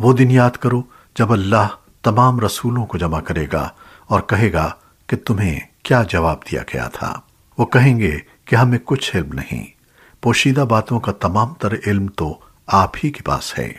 وہ دن یاد کرو جب اللہ تمام رسولوں کو جمع کرے گا اور کہے گا کہ تمہیں کیا جواب دیا گیا تھا۔ وہ کہیں گے کہ ہمیں کچھ علم نہیں۔ پوشیدہ باتوں کا تمام تر علم تو آپ ہی کے پاس ہے۔